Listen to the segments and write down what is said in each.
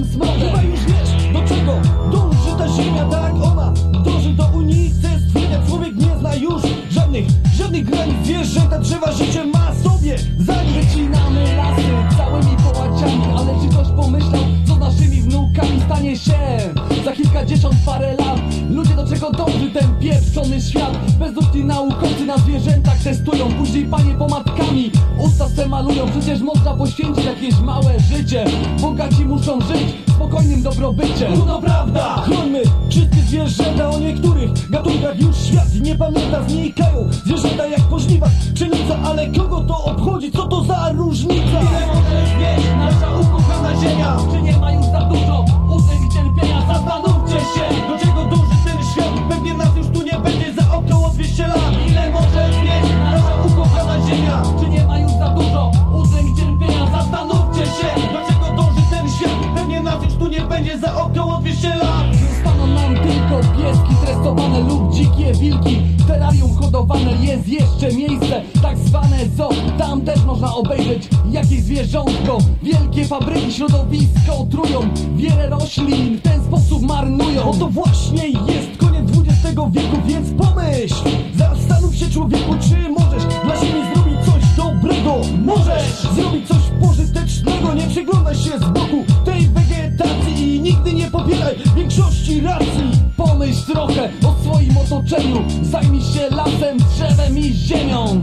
ten smog Chyba już wiesz, do czego dąży ta ziemia Tak? Ona dąży do unicestwu Jak człowiek nie zna już żadnych, żadnych granic. Wiesz, że ta drzewa życie ma sobie. Zanim lasy całymi połaciami Ale czy ktoś pomyślał, co naszymi wnukami stanie się? Za kilkadziesiąt parę lat Ludzie do czego dąży ten pieprzony świat? Bezduchni naukowcy na zwierzętach testują. Później panie po malują Przecież można poświęcić jakieś małe życie Bogaci muszą żyć w spokojnym dobrobycie No to prawda! Chrońmy wszystkie zwierzęta o niektórych gatunkach już świat nie pamięta Znikają zwierzęta jak po żniwach Pszenica, ale kogo to obchodzi? Co to za różnica? 200 lat Zostaną nam tylko pieski trestowane lub dzikie wilki. W terrarium hodowane jest jeszcze miejsce tak zwane zoo. Tam też można obejrzeć jakieś zwierzątko. Wielkie fabryki środowisko trują Wiele roślin w ten sposób marnują. Oto właśnie jest koniec XX wieku, więc pomyśl. Zastanów się człowieku, czy Zajmij się lasem, drzewem i ziemią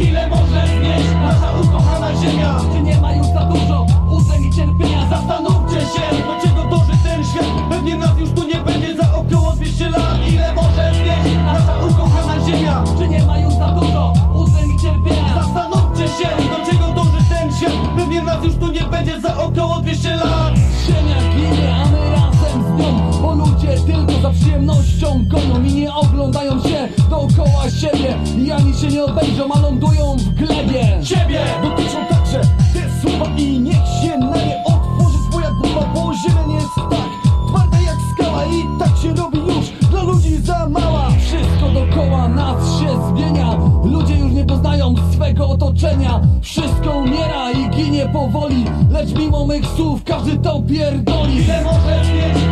Ile może znieść nasza ukochana ziemia? Czy nie ma już za dużo łzek i cierpienia? Zastanówcie się Do czego dąży ten świat? Pewnie nas już tu nie będzie za około 200 lat Ile może znieść nasza ukochana ziemia? Czy nie ma już za dużo łzek i cierpienia? Zastanówcie się, do czego dąży ten świat Pewnie nas już tu nie będzie za około 200 lat Ziemia ginie, a my ludzie tylko za przyjemnością gonią I nie oglądają się dookoła siebie. I ani się nie obejrzą, a lądują w glebie. Ciebie! Dotyczą także te słowa I niech powoli Lecz mimo mych słów każdy to pierdoli Ile może mieć?